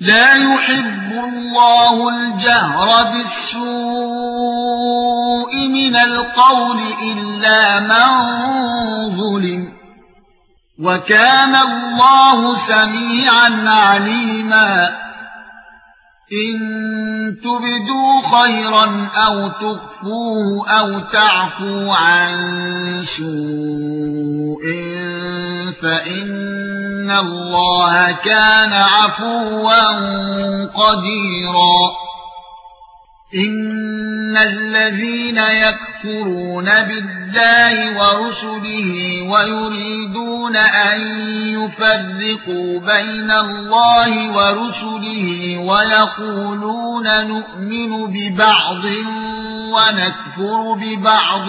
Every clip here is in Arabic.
لا يحب الله الجهر بالسوء من القول إلا من ظلم وكان الله سميعا عليما. إن تبدوا خيرا أو تخفوه أو تعفو عن سوء فإن الله كان عفوا قديرا ان الذين يكفرون بالله ورسله ويريدون ان يفرقوا بين الله ورسله ويقولون نؤمن ببعض ونكفر ببعض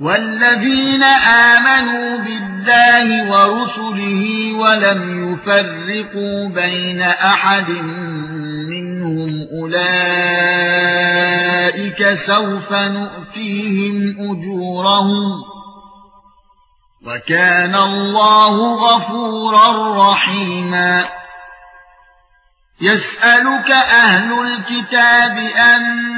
والذين آمنوا بالله ورسله ولم يفرقوا بين أحد منهم أولئك سوف نؤتيهم أجورهم وكان الله غفورا رحيما يسألك أهل الكتاب أن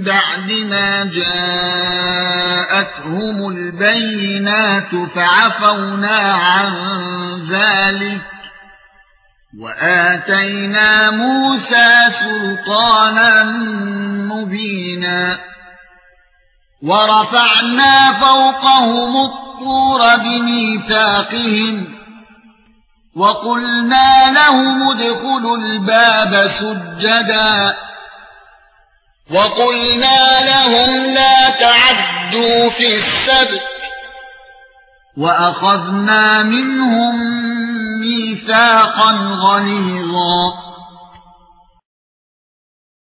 بعد ما جاءتهم البينات فعفونا عن ذلك وآتينا موسى سلطانا مبينا ورفعنا فوقهم الطور بميثاقهم وقلنا لهم ادخلوا الباب سجدا وقلنا لهم لا تعدوا في السبت. وأخذنا منهم ميثاقا غليظا.